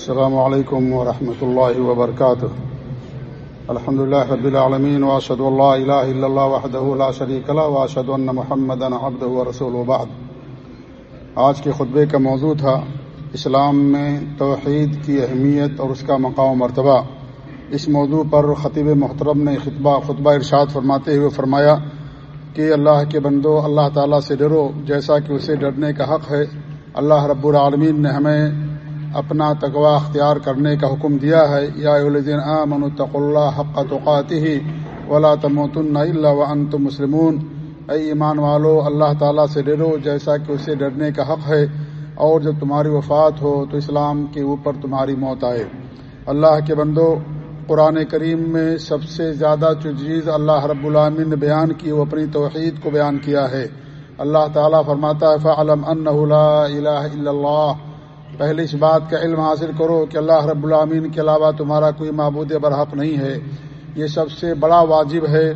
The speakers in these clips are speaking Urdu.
السلام علیکم ورحمۃ اللہ وبرکاتہ الحمد لله رب العالمين واشهد ان لا اله الا الله وحده لا شريك له واشهد ان محمدا عبده ورسوله بعد. آج کے خطبے کا موضوع تھا، اسلام میں توحید کی اہمیت اور اس کا مقام و مرتبہ. اس موضوع پر خطیب محترم نے خطبہ خطبہ ارشاد فرماتے ہوئے فرمایا کہ اللہ کے بندو، اللہ تعالیٰ سے ڈرو، جیسا کہ اسے ڈرنے کا حق ہے، اللہ رب العالمین نے ہمیں اپنا تقوا اختیار کرنے کا حکم دیا ہے۔ یا الدین امن الطق اللہ حق توقات ہی ولا تموتن اللہ ون تو مسلمون۔ اے ایمان والو، اللہ تعالیٰ سے ڈرو جیسا کہ اسے ڈرنے کا حق ہے۔ اور جب تمہاری وفات ہو تو اسلام کے اوپر تمہاری موت آئے۔ اللہ کے بندو، قرآن کریم میں سب سے زیادہ جو چیز اللہ رب العامن نے بیان کی، وہ اپنی توحید کو بیان کیا ہے۔ اللہ تعالیٰ فرماتا ہے، فعلم ان لا الہ الا اللہ پہلے اس بات کا علم حاصل کرو کہ اللہ رب العامین کے علاوہ تمہارا کوئی معبود برحق نہیں ہے۔ یہ سب سے بڑا واجب ہے۔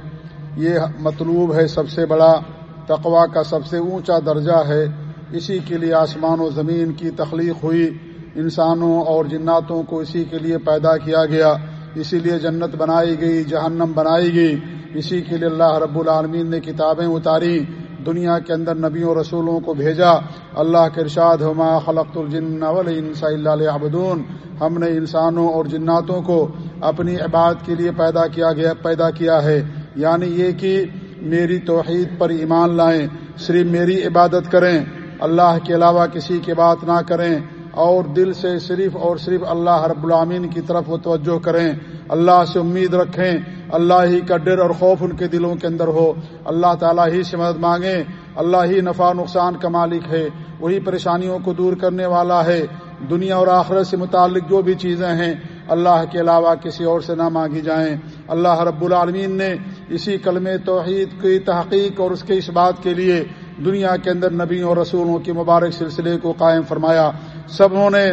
یہ مطلوب ہے سب سے بڑا۔ تقوا کا سب سے اونچا درجہ ہے۔ اسی کے لیے آسمان و زمین کی تخلیق ہوئی۔ انسانوں اور جناتوں کو اسی کے لیے پیدا کیا گیا۔ اسی لیے جنت بنائی گئی، جہنم بنائی گئی۔ اسی کے لیے اللہ رب العالمین نے کتابیں اتاری۔ دنیا کے اندر نبیوں رسولوں کو بھیجا۔ اللہ کے ارشاد ہما خلق الجن انصا اللہ ابدون ہم نے انسانوں اور جناتوں کو اپنی عبادت کے لیے پیدا کیا گیا، پیدا کیا ہے۔ یعنی یہ کہ میری توحید پر ایمان لائیں، صرف میری عبادت کریں۔ اللہ کے علاوہ کسی کی بات نہ کریں۔ اور دل سے صرف اور صرف اللہ رب العامین کی طرف وہ توجہ کریں۔ اللہ سے امید رکھیں۔ اللہ ہی کا ڈر اور خوف ان کے دلوں کے اندر ہو۔ اللہ تعالیٰ ہی سے مدد مانگیں۔ اللہ ہی نفع نقصان کا مالک ہے۔ وہی پریشانیوں کو دور کرنے والا ہے۔ دنیا اور آخرت سے متعلق جو بھی چیزیں ہیں، اللہ کے علاوہ کسی اور سے نہ مانگی جائیں۔ اللہ رب العالمین نے اسی کلم توحید کی تحقیق اور اس کے اس بات کے لیے دنیا کے اندر نبیوں اور رسولوں کے مبارک سلسلے کو قائم فرمایا۔ سبوں نے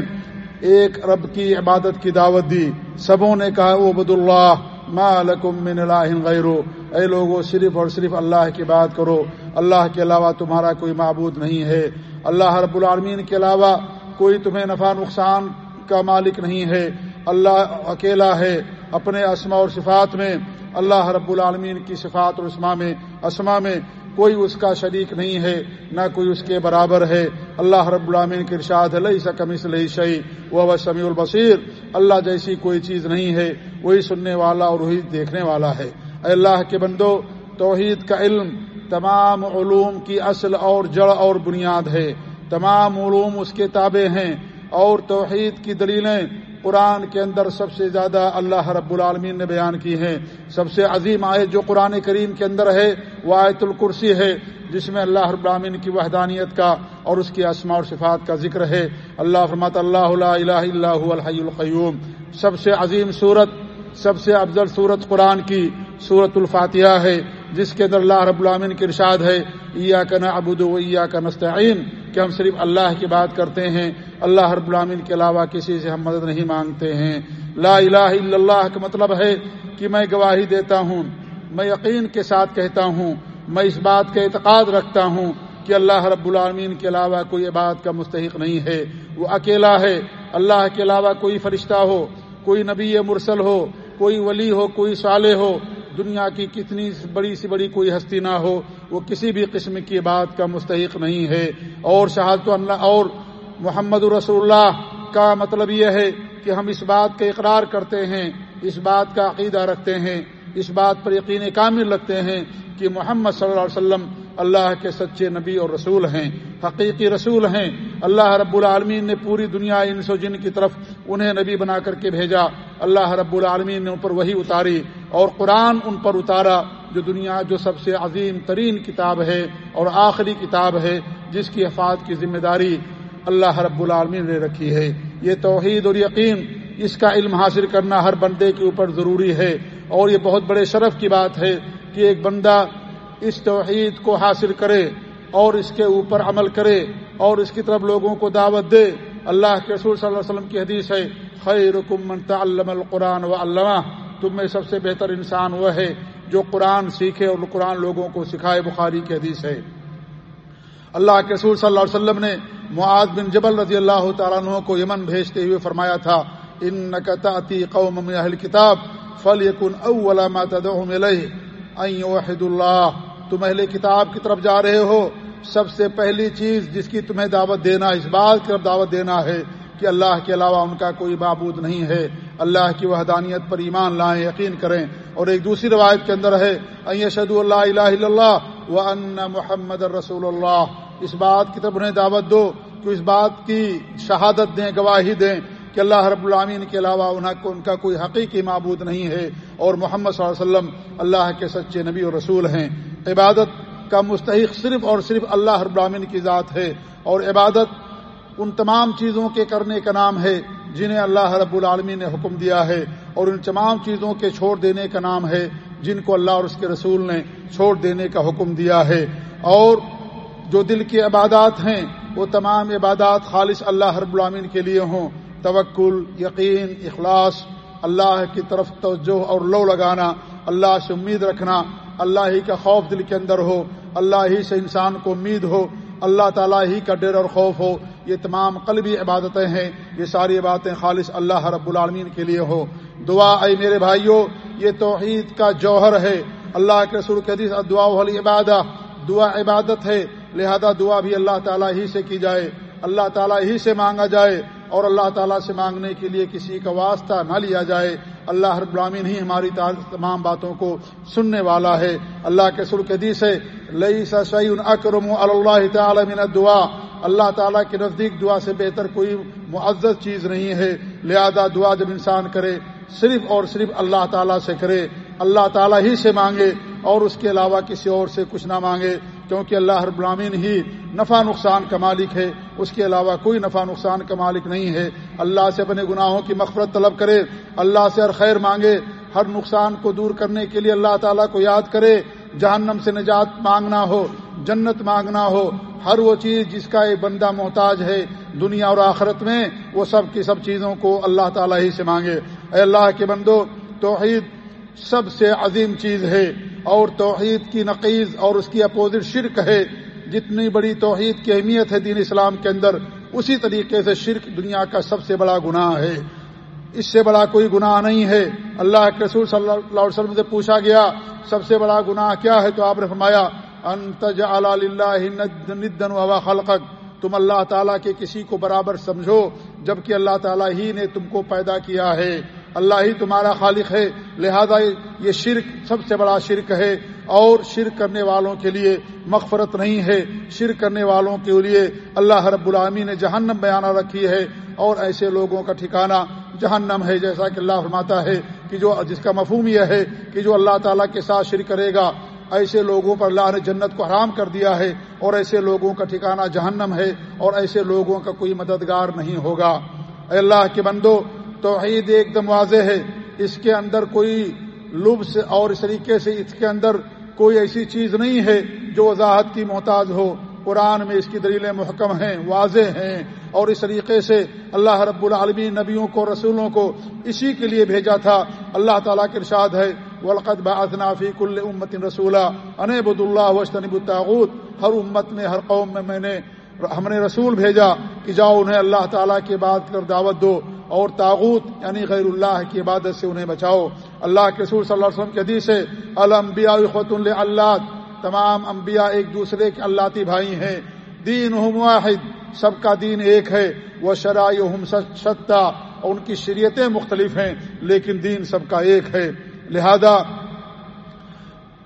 ایک رب کی عبادت کی دعوت دی۔ سبوں نے کہا وہ بد اللہ لکم من الہ غیرو اے لوگو، صرف اور صرف اللہ کی بات کرو۔ اللہ کے علاوہ تمہارا کوئی معبود نہیں ہے۔ اللہ رب العالمین کے علاوہ کوئی تمہیں نفع نقصان کا مالک نہیں ہے۔ اللہ اکیلا ہے اپنے اسما اور صفات میں۔ اللہ رب العالمین کی صفات اور اسما میں اسما میں کوئی اس کا شریک نہیں ہے، نہ کوئی اس کے برابر ہے۔ اللہ رب العامین کے ارشاد لئی سکم لئی شعی وہ سمیع البصیر۔ اللہ جیسی کوئی چیز نہیں ہے، وہی سننے والا اور وہی دیکھنے والا ہے۔ اے اللہ کے بندو، توحید کا علم تمام علوم کی اصل اور جڑ اور بنیاد ہے۔ تمام علوم اس کے تابع ہیں اور توحید کی دلیلیں قرآن کے اندر سب سے زیادہ اللہ رب العالمین نے بیان کی ہیں۔ سب سے عظیم آیت جو قرآن کریم کے اندر ہے، وہ آیت الکرسی ہے، جس میں اللہ رب العالمین کی وحدانیت کا اور اس کی اسماء اور صفات کا ذکر ہے۔ اللہ فرمات اللہ الہ اللہ الحی القیوم۔ سب سے عظیم صورت سب سے افضل صورت قرآن کی صورت الفاتحہ ہے، جس کے اندر اللہ رب العامن کی ارشاد ہے عیا کا نہ ابود و عیا کا نستعین کہ ہم صرف اللہ کی بات کرتے ہیں اللہ رب العامن کے علاوہ کسی سے ہم مدد نہیں مانگتے ہیں۔ لا الہ الا اللہ کا مطلب ہے کہ میں گواہی دیتا ہوں، میں یقین کے ساتھ کہتا ہوں، میں اس بات کا اعتقاد رکھتا ہوں کہ اللہ رب العالمین کے علاوہ کوئی بات کا مستحق نہیں ہے۔ وہ اکیلا ہے، اللہ کے علاوہ کوئی فرشتہ ہو، کوئی نبی مرسل ہو، کوئی ولی ہو، کوئی صالح ہو۔ دنیا کی کتنی بڑی سی بڑی کوئی ہستی نہ ہو، وہ کسی بھی قسم کی بات کا مستحق نہیں ہے۔ اور شہادت اللہ، اور محمد رسول اللہ کا مطلب یہ ہے کہ ہم اس بات کا اقرار کرتے ہیں، اس بات کا عقیدہ رکھتے ہیں، اس بات پر یقین کامل رکھتے ہیں کہ محمد صلی اللہ علیہ وسلم اللہ کے سچے نبی اور رسول ہیں، حقیقی رسول ہیں۔ اللہ رب العالمین نے پوری دنیا ان سو جن کی طرف انہیں نبی بنا کر کے بھیجا۔ اللہ رب العالمین نے ان پر وہی اتاری اور قرآن ان پر اتارا، جو دنیا جو سب سے عظیم ترین کتاب ہے اور آخری کتاب ہے، جس کی حفاظت کی ذمہ داری اللہ رب العالمین نے رکھی ہے۔ یہ توحید اور یقین اس کا علم حاصل کرنا ہر بندے کے اوپر ضروری ہے۔ اور یہ بہت بڑے شرف کی بات ہے کہ ایک بندہ اس توحید کو حاصل کرے اور اس کے اوپر عمل کرے اور اس کی طرف لوگوں کو دعوت دے۔ اللہ کے رسول صلی اللہ علیہ وسلم کی حدیث ہے خیر من تعلم القرآن و علامہ تم میں سب سے بہتر انسان وہ ہے جو قرآن سیکھے اور قرآن لوگوں کو سکھائے، بخاری کی حدیث ہے۔ اللہ کے رسول صلی اللہ علیہ وسلم نے معاذ بن جبل رضی اللہ تعالیٰ عنہ کو یمن بھیجتے ہوئے فرمایا تھا ان نقطی قوم اہل کتاب فل یقن اولا تدعهم الیہ اللہ۔ تم اہل کتاب کی طرف جا رہے ہو۔ سب سے پہلی چیز جس کی تمہیں دعوت دینا، اس بات کی طرف دعوت دینا ہے کہ اللہ کے علاوہ ان کا کوئی معبود نہیں ہے۔ اللہ کی وحدانیت پر ایمان لائیں، یقین کریں۔ اور ایک دوسری روایت کے اندر ہے شد اللہ الہ الا اللہ و ان محمد رسول اللہ۔ اس بات کی طرف انہیں دعوت دو کہ اس بات کی شہادت دیں، گواہی دیں کہ اللہ رب العامین کے علاوہ ان کا کوئی حقیقی معبود نہیں ہے اور محمد صلی اللہ علیہ وسلم اللہ کے سچے نبی اور رسول ہیں۔ عبادت کا مستحق صرف اور صرف اللہ رب العامین کی ذات ہے اور عبادت ان تمام چیزوں کے کرنے کا نام ہے جنہیں اللہ رب العالمین نے حکم دیا ہے اور ان تمام چیزوں کے چھوڑ دینے کا نام ہے جن کو اللہ اور اس کے رسول نے چھوڑ دینے کا حکم دیا ہے۔ اور جو دل کی عبادات ہیں، وہ تمام عبادات خالص اللہ رب العامین کے لیے ہوں۔ توکل، یقین، اخلاص، اللہ کی طرف توجہ اور لو لگانا، اللہ سے امید رکھنا، اللہ ہی کا خوف دل کے اندر ہو، اللہ ہی سے انسان کو امید ہو، اللہ تعالیٰ ہی کا ڈر اور خوف ہو۔ یہ تمام قلبی عبادتیں ہیں، یہ ساری باتیں خالص اللہ رب العالمین کے لیے ہو۔ دعا، اے میرے بھائیوں یہ توحید کا جوہر ہے۔ اللہ کے رسول کے حدیث دعا علی عبادہ دعا عبادت ہے۔ لہذا دعا بھی اللہ تعالیٰ ہی سے کی جائے۔ اللہ تعالیٰ ہی سے مانگا جائے اور اللہ تعالیٰ سے مانگنے کے لیے کسی کا واسطہ نہ لیا جائے۔ اللہ ہر غلامین ہی ہماری تمام باتوں کو سننے والا ہے۔ اللہ کے حدیث ہے لئی سعین اکرم اللہ تعالی من دعا اللہ تعالیٰ کے نزدیک دعا سے بہتر کوئی معزز چیز نہیں ہے۔ لہذا دعا جب انسان کرے، صرف اور صرف اللہ تعالیٰ سے کرے۔ اللہ تعالیٰ ہی سے مانگے اور اس کے علاوہ کسی اور سے کچھ نہ مانگے۔ کیونکہ اللہ ہر برامین ہی نفع نقصان کا مالک ہے، اس کے علاوہ کوئی نفع نقصان کا مالک نہیں ہے۔ اللہ سے اپنے گناہوں کی مغفرت طلب کرے، اللہ سے ہر خیر مانگے، ہر نقصان کو دور کرنے کے لیے اللہ تعالیٰ کو یاد کرے۔ جہنم سے نجات مانگنا ہو، جنت مانگنا ہو، ہر وہ چیز جس کا ایک بندہ محتاج ہے دنیا اور آخرت میں، وہ سب کی سب چیزوں کو اللہ تعالیٰ ہی سے مانگے۔ اے اللہ کے بندو، توحید سب سے عظیم چیز ہے اور توحید کی نقیز اور اس کی اپوزٹ شرک ہے۔ جتنی بڑی توحید کی اہمیت ہے دین اسلام کے اندر، اسی طریقے سے شرک دنیا کا سب سے بڑا گناہ ہے۔ اس سے بڑا کوئی گناہ نہیں ہے۔ اللہ کے رسول صلی اللہ علیہ وسلم سے پوچھا گیا، سب سے بڑا گناہ کیا ہے؟ تو آپ نے فرمایا انتج ندن و خلقک۔ تم اللہ تعالیٰ کے کسی کو برابر سمجھو، جبکہ اللہ تعالیٰ ہی نے تم کو پیدا کیا ہے۔ اللہ ہی تمہارا خالق ہے، لہذا یہ شرک سب سے بڑا شرک ہے۔ اور شرک کرنے والوں کے لیے مغفرت نہیں ہے۔ شرک کرنے والوں کے لیے اللہ رب العامی نے جہنم بیانہ رکھی ہے۔ اور ایسے لوگوں کا ٹھکانہ جہنم ہے، جیسا کہ اللہ فرماتا ہے کہ جو جس کا مفہوم یہ ہے کہ جو اللہ تعالیٰ کے ساتھ شرک کرے گا، ایسے لوگوں پر اللہ نے جنت کو حرام کر دیا ہے۔ اور ایسے لوگوں کا ٹھکانہ جہنم ہے۔ اور ایسے لوگوں کا کوئی مددگار نہیں ہوگا۔ اے اللہ کے بندو توحید ایک دم واضح ہے۔ اس کے اندر کوئی لبس اور اس طریقے سے اس کے اندر کوئی ایسی چیز نہیں ہے جو وضاحت کی محتاج ہو۔ قرآن میں اس کی دلیلیں محکم ہیں، واضح ہیں اور اس طریقے سے اللہ رب العالمین نبیوں کو، رسولوں کو اسی کے لیے بھیجا تھا۔ اللہ تعالیٰ کے ارشاد ہے ولقت فی کل امت رسولہ انبد اللہ وشتنب الطاغوت۔ ہر امت میں، ہر قوم میں میں نے، ہم نے رسول بھیجا کہ جاؤ، انہیں اللہ تعالیٰ کی بات کر دعوت دو۔ اور تاغوت یعنی غیر اللہ کی عبادت سے انہیں بچاؤ۔ اللہ کے رسول صلی اللہ علیہ وسلم کے حدیث ہے المبیا خط اللہ تمام انبیاء ایک دوسرے کے اللہ بھائی ہیں۔ دین واحد، سب کا دین ایک ہے۔ وہ شرائ شتا اور ان کی شریعتیں مختلف ہیں، لیکن دین سب کا ایک ہے۔ لہذا،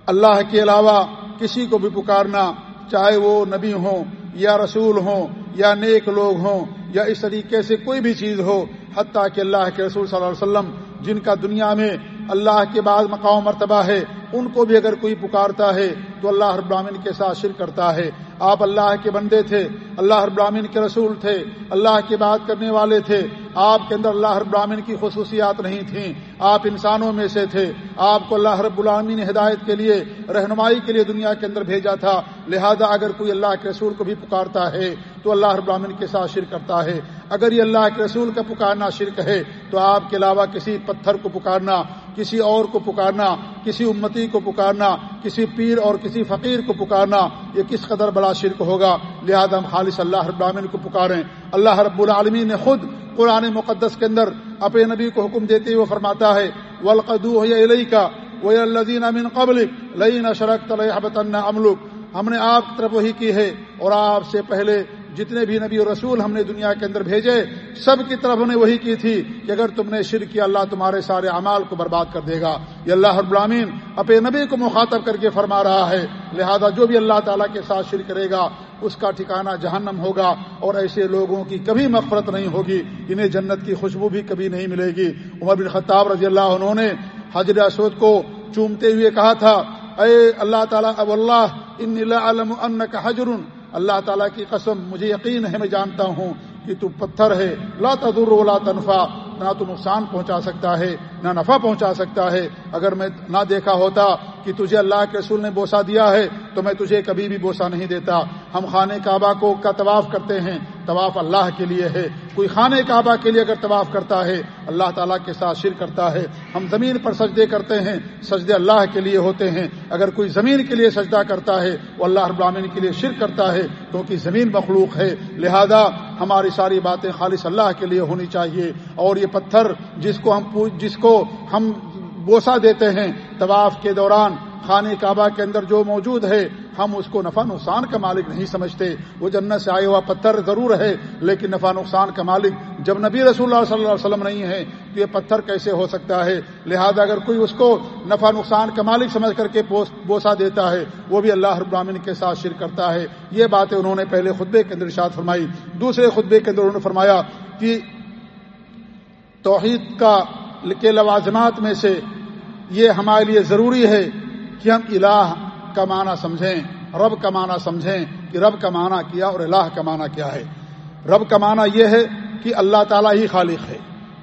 اللہ کے علاوہ کسی کو بھی پکارنا، چاہے وہ نبی ہوں، یا رسول ہوں، یا نیک لوگ ہوں، یا اس طریقے سے کوئی بھی چیز ہو حتیٰ کہ اللہ کے رسول صلی اللہ علیہ وسلم جن کا دنیا میں اللہ کے بعد مقام مرتبہ ہے، ان کو بھی اگر کوئی پکارتا ہے تو اللہ ابراہین کے ساتھ شرک کرتا ہے۔ آپ اللہ کے بندے تھے، اللہ ابراہین کے رسول تھے، اللہ کی بات کرنے والے تھے، آپ کے اندر اللہ ابراہین کی خصوصیات نہیں تھیں۔ آپ انسانوں میں سے تھے۔ آپ کو اللہ رب العالمین ہدایت کے لیے، رہنمائی کے لیے دنیا کے اندر بھیجا تھا۔ لہذا اگر کوئی اللہ کے رسول کو بھی پکارتا ہے تو اللہ ابراہین کے ساتھ شرک کرتا ہے۔ اگر یہ اللہ کے رسول کا پکارنا شرک ہے تو آپ کے علاوہ کسی پتھر کو پکارنا، کسی اور کو پکارنا، کسی امتی کو پکارنا، کسی پیر اور کسی فقیر کو پکارنا، یہ کس قدر بڑا شرک ہوگا؟ لہذا ہم خالص اللہ رب العالمین کو پکاریں۔ اللہ رب العالمین نے خود قرآن مقدس کے اندر اپنے نبی کو حکم دیتے ہوئے فرماتا ہے ولقدو علیہ کا وہ الدین امین قبل لئی نہ شرک تلحبت املک ہم نے آپ کی طرف وہی کی ہے اور آپ سے پہلے جتنے بھی نبی اور رسول ہم نے دنیا کے اندر بھیجے، سب کی طرف نے وہی کی تھی کہ اگر تم نے شرک کیا، اللہ تمہارے سارے اعمال کو برباد کر دے گا۔ یہ اللہ ابرامین اپنے نبی کو مخاطب کر کے فرما رہا ہے۔ لہذا جو بھی اللہ تعالیٰ کے ساتھ شرک کرے گا، اس کا ٹھکانہ جہنم ہوگا اور ایسے لوگوں کی کبھی مغفرت نہیں ہوگی، انہیں جنت کی خوشبو بھی کبھی نہیں ملے گی۔ عمر بن خطاب رضی اللہ انہوں نے حضر اسود کو چومتے ہوئے کہا تھا، اے اللہ تعالیٰ، اب اللہ ان علم ان کا حجر اللہ تعالیٰ کی قسم، مجھے یقین ہے، میں جانتا ہوں کہ تو پتھر ہے۔ لا تدر ولا تنفع، نہ تو نقصان پہنچا سکتا ہے، نہ نفع پہنچا سکتا ہے۔ اگر میں نہ دیکھا ہوتا کہ تجھے اللہ کے رسول نے بوسا دیا ہے تو میں تجھے کبھی بھی بوسا نہیں دیتا۔ ہم خانہ کعبہ کو کا طواف کرتے ہیں۔ طواف اللہ کے لیے ہے۔ کوئی خانہ کعبہ کے لیے اگر طواف کرتا ہے، اللہ تعالیٰ کے ساتھ شر کرتا ہے۔ ہم زمین پر سجدے کرتے ہیں، سجدے اللہ کے لیے ہوتے ہیں۔ اگر کوئی زمین کے لیے سجدہ کرتا ہے، وہ اللہ ابراہین کے لیے شر کرتا ہے کیونکہ زمین مخلوق ہے۔ لہذا ہماری ساری باتیں خالص اللہ کے لیے ہونی چاہیے۔ اور یہ پتھر جس کو ہم جس کو ہم بوسا دیتے ہیں۔ طواف کے دوران خانہ کعبہ کے اندر جو موجود ہے، ہم اس کو نفع نقصان کا مالک نہیں سمجھتے۔ وہ جنت سے آئے ہوا پتھر ضرور ہے، لیکن نفع نقصان کا مالک جب نبی رسول اللہ صلی اللہ علیہ وسلم نہیں ہے تو یہ پتھر کیسے ہو سکتا ہے؟ لہذا اگر کوئی اس کو نفع نقصان کا مالک سمجھ کر کے بوسا دیتا ہے، وہ بھی اللہ ابراہین کے ساتھ شرک کرتا ہے۔ یہ باتیں انہوں نے پہلے خطبے کے اندر ارشاد فرمائی۔ دوسرے خطبے کے اندر انہوں نے فرمایا کہ توحید کا کے لوازمات میں سے یہ ہمارے لیے ضروری ہے کہ ہم الہ کا معنی سمجھیں، رب کا معنی سمجھیں کہ رب کا معنی کیا اور الہ کا معنی کیا ہے۔ رب کا معنی یہ ہے کہ اللہ تعالیٰ ہی خالق ہے،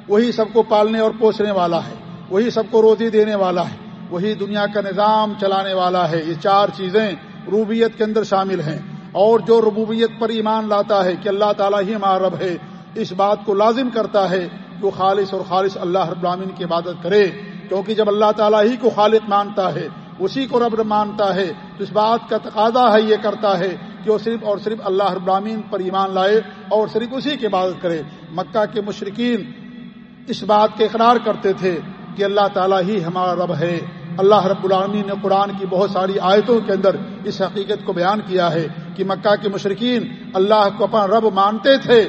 وہی سب کو پالنے اور پوسنے والا ہے، وہی سب کو روزی دینے والا ہے، وہی دنیا کا نظام چلانے والا ہے۔ یہ چار چیزیں روبیت کے اندر شامل ہیں۔ اور جو ربوبیت پر ایمان لاتا ہے کہ اللہ تعالیٰ ہی ہمارا رب ہے، اس بات کو لازم کرتا ہے کہ وہ خالص اور خالص اللہ رب العالمین کی عبادت کرے، کیونکہ جب اللہ تعالیٰ ہی کو خالق مانتا ہے، اسی کو رب مانتا ہے، تو اس بات کا تقاضا ہے، یہ کرتا ہے کہ وہ صرف اور صرف اللہ رب العالمین پر ایمان لائے اور صرف اسی کی عبادت کرے۔ مکہ کے مشرقین اس بات کے اقرار کرتے تھے کہ اللہ تعالیٰ ہی ہمارا رب ہے۔ اللہ رب العالمین نے قرآن کی بہت ساری آیتوں کے اندر اس حقیقت کو بیان کیا ہے کہ مکہ کے مشرقین اللہ کو اپنا رب مانتے تھے،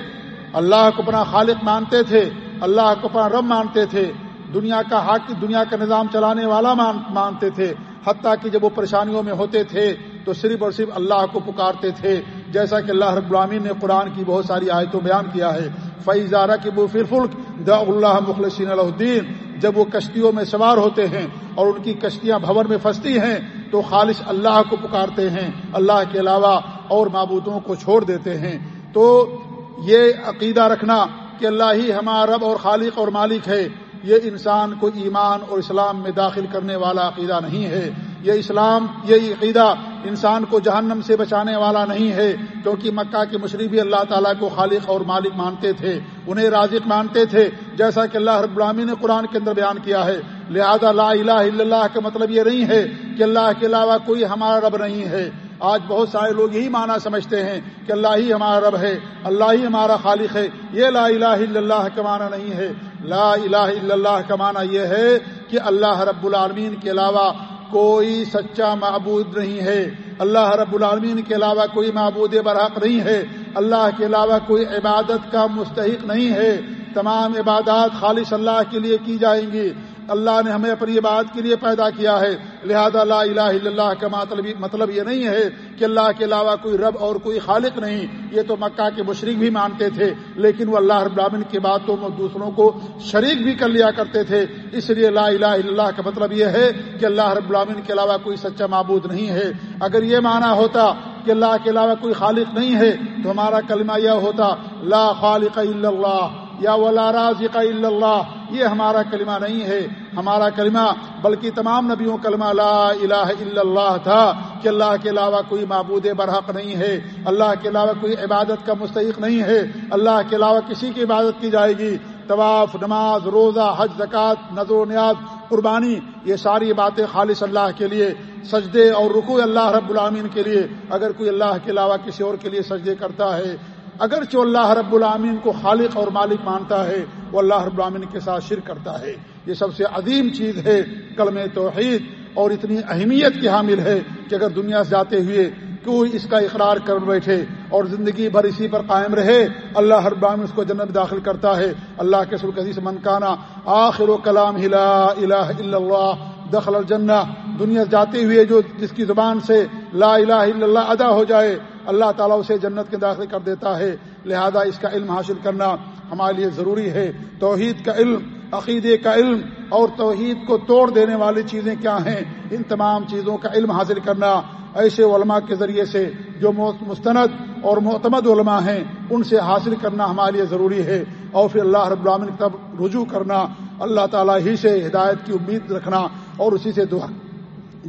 اللہ کو اپنا خالق مانتے تھے اللہ کو اپنا رب مانتے تھے، دنیا کا حق، دنیا کا نظام چلانے والا مانتے تھے۔ حتیٰ کہ جب وہ پریشانیوں میں ہوتے تھے، تو صرف اور صرف اللہ کو پکارتے تھے۔ جیسا کہ اللہ رب العامین نے قرآن کی بہت ساری آیتوں بیان کیا ہے۔ فیضارہ کی بفر فلک دا اللہ مخلصین الدین جب وہ کشتیوں میں سوار ہوتے ہیں اور ان کی کشتیاں بھور میں پھنستی ہیں، تو خالص اللہ کو پکارتے ہیں۔ اللہ کے علاوہ اور معبودوں کو چھوڑ دیتے ہیں۔ تو یہ عقیدہ رکھنا کہ اللہ ہی ہمارا رب اور خالق اور مالک ہے، یہ انسان کو ایمان اور اسلام میں داخل کرنے والا عقیدہ نہیں ہے۔ یہ اسلام، یہ عقیدہ انسان کو جہنم سے بچانے والا نہیں ہے، کیونکہ مکہ کے مشربی اللہ تعالیٰ کو خالق اور مالک مانتے تھے، انہیں رازق مانتے تھے، جیسا کہ اللہ رب العامی نے قرآن کے اندر بیان کیا ہے۔ لہذا لا الہ الا اللہ کا مطلب یہ نہیں ہے کہ اللہ کے علاوہ کوئی ہمارا رب نہیں ہے۔ آج بہت سارے لوگ یہی معنی سمجھتے ہیں کہ اللہ ہی ہمارا رب ہے، اللہ ہی ہمارا خالق ہے۔ یہ لا الہ الا اللہ کا معنی نہیں ہے۔ لا الہ الا اللہ کا معنی یہ ہے کہ اللہ رب العالمین کے علاوہ کوئی سچا معبود نہیں ہے۔ اللہ رب العالمین کے علاوہ کوئی معبود برحق نہیں ہے۔ اللہ کے علاوہ کوئی عبادت کا مستحق نہیں ہے۔ تمام عبادات خالص اللہ کے لیے کی جائیں گی۔ اللہ نے ہمیں اپنی بات کے لیے پیدا کیا ہے۔ لہذا لا الہ الا اللہ کا مطلب مطلب یہ نہیں ہے کہ اللہ کے علاوہ کوئی رب اور کوئی خالق نہیں۔ یہ تو مکہ کے مشرق بھی مانتے تھے، لیکن وہ اللہ رب العالمین کی باتوں میں دوسروں کو شریک بھی کر لیا کرتے تھے۔ اس لیے لا الہ الا اللہ کا مطلب یہ ہے کہ اللہ رب العالمین کے علاوہ کوئی سچا معبود نہیں ہے۔ اگر یہ معنی ہوتا کہ اللہ کے علاوہ کوئی خالق نہیں ہے تو ہمارا کلمہ یہ ہوتا، لا خالق الا اللہ۔ یا ولا رازق الا اللہ، یہ ہمارا کلمہ نہیں ہے۔ ہمارا کلمہ بلکہ تمام نبیوں کلمہ لا الہ الا اللہ تھا کہ اللہ کے علاوہ کوئی معبود برحق نہیں ہے۔ اللہ کے علاوہ کوئی عبادت کا مستحق نہیں ہے۔ اللہ کے علاوہ کسی کی عبادت کی جائے گی۔ طواف، نماز، روزہ، حج، زکوٰۃ، نظر و نیاز، قربانی، یہ ساری باتیں خالص اللہ کے لیے، سجدے اور رکو اللہ رب العامین کے لیے۔ اگر کوئی اللہ کے علاوہ کسی اور کے لیے سجدے کرتا ہے اگر جو اللہ رب العامین کو خالق اور مالک مانتا ہے، وہ اللہ رب العامین کے ساتھ شرک کرتا ہے۔ یہ سب سے عظیم چیز ہے کلم توحید اور اتنی اہمیت کی حامل ہے کہ اگر دنیا سے جاتے ہوئے کوئی اس کا اقرار کر بیٹھے اور زندگی بھر اسی پر قائم رہے، اللہ ہر بام اس کو جنت داخل کرتا ہے۔ اللہ کے سلقی سے منکانہ آخر و کلام ہلا الہ الا اللہ، دخل الجنہ۔ دنیا جاتے ہوئے جو جس کی زبان سے لا الہ الا اللہ ادا ہو جائے اللہ تعالیٰ اسے جنت کے داخل کر دیتا ہے۔ لہذا اس کا علم حاصل کرنا ہمارے لیے ضروری ہے۔ توحید کا علم، عقیدے کا علم اور توحید کو توڑ دینے والی چیزیں کیا ہیں؟ ان تمام چیزوں کا علم حاصل کرنا۔ ایسے علماء کے ذریعے سے جو مستند اور معتمد علماء ہیں، ان سے حاصل کرنا ہمارے لیے ضروری ہے۔ اور پھر اللہ رب العالمین کی طرف رجوع کرنا، اللہ تعالیٰ ہی سے ہدایت کی امید رکھنا اور اسی سے دعا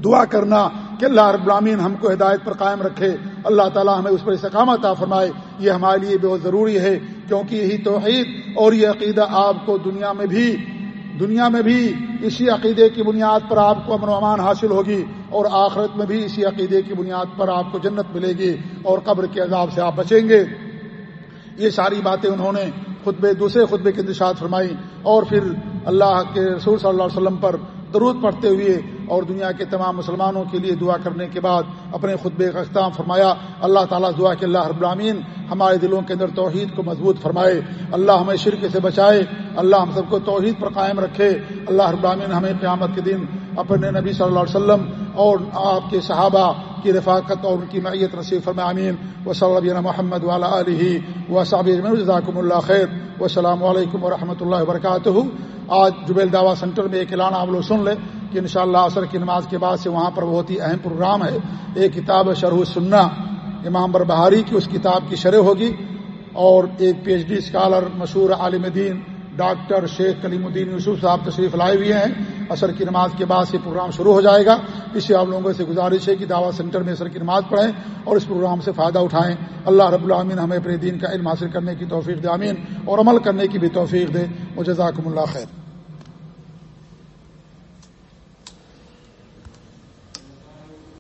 دعا کرنا۔ کہ اللہ رب العالمین ہم کو ہدایت پر قائم رکھے، اللہ تعالیٰ ہمیں اس پر استقامت فرمائے۔ یہ ہمارے لیے بہت ضروری ہے، کیونکہ یہی توحید اور یہ عقیدہ آپ کو دنیا میں بھی، دنیا میں بھی اسی عقیدے کی بنیاد پر آپ کو امن و امان حاصل ہوگی اور آخرت میں بھی اسی عقیدے کی بنیاد پر آپ کو جنت ملے گی اور قبر کے عذاب سے آپ بچیں گے۔ یہ ساری باتیں انہوں نے خطبے، دوسرے خطبے کی انتشاد فرمائی اور پھر اللہ کے رسول صلی اللہ علیہ وسلم پر درود پڑھتے ہوئے اور دنیا کے تمام مسلمانوں کے لیے دعا کرنے کے بعد اپنے خطبے کا اختتام فرمایا۔ اللہ تعالیٰ دعا کہ اللہ رب العامین ہمارے دلوں کے اندر توحید کو مضبوط فرمائے۔ اللہ ہمیں شرک سے بچائے۔ اللہ ہم سب کو توحید پر قائم رکھے۔ اللہ رب العامین ہمیں قیامت کے دن اپنے نبی صلی اللہ علیہ وسلم اور آپ کے صحابہ کی رفاقت اور ان کی معیت نصیب فرما امین و صلی اللہ محمد والا علیہ و صاب جزاکم اللہ خیر. و السلام علیکم و رحمۃ اللہ وبرکاتہ. آج جبیل دعوی سینٹر میں ایک اعلان آپ لوگ سن لیں کہ انشاءاللہ شاء عصر کی نماز کے بعد سے وہاں پر بہت ہی اہم پروگرام ہے. ایک کتاب شرح سننا امام بر بہاری کی اس کتاب کی شرح ہوگی. اور ایک پی ایچ ڈی اسکالر مشہور عالم دین ڈاکٹر شیخ کلیم الدین یوسف صاحب تشریف لائے ہوئے ہیں. عصر کی نماز کے بعد سے پروگرام شروع ہو جائے گا۔ اس لیے آپ لوگوں سے گزارش ہے کہ دعوت سینٹر میں عصر کی نماز پڑھیں اور اس پروگرام سے فائدہ اٹھائیں۔ اللہ رب العامین ہمیں اپنے دین کا علم حاصل کرنے کی توفیق دے امین اور عمل کرنے کی بھی توفیق دے۔ وہ جزاکم اللہ خیر۔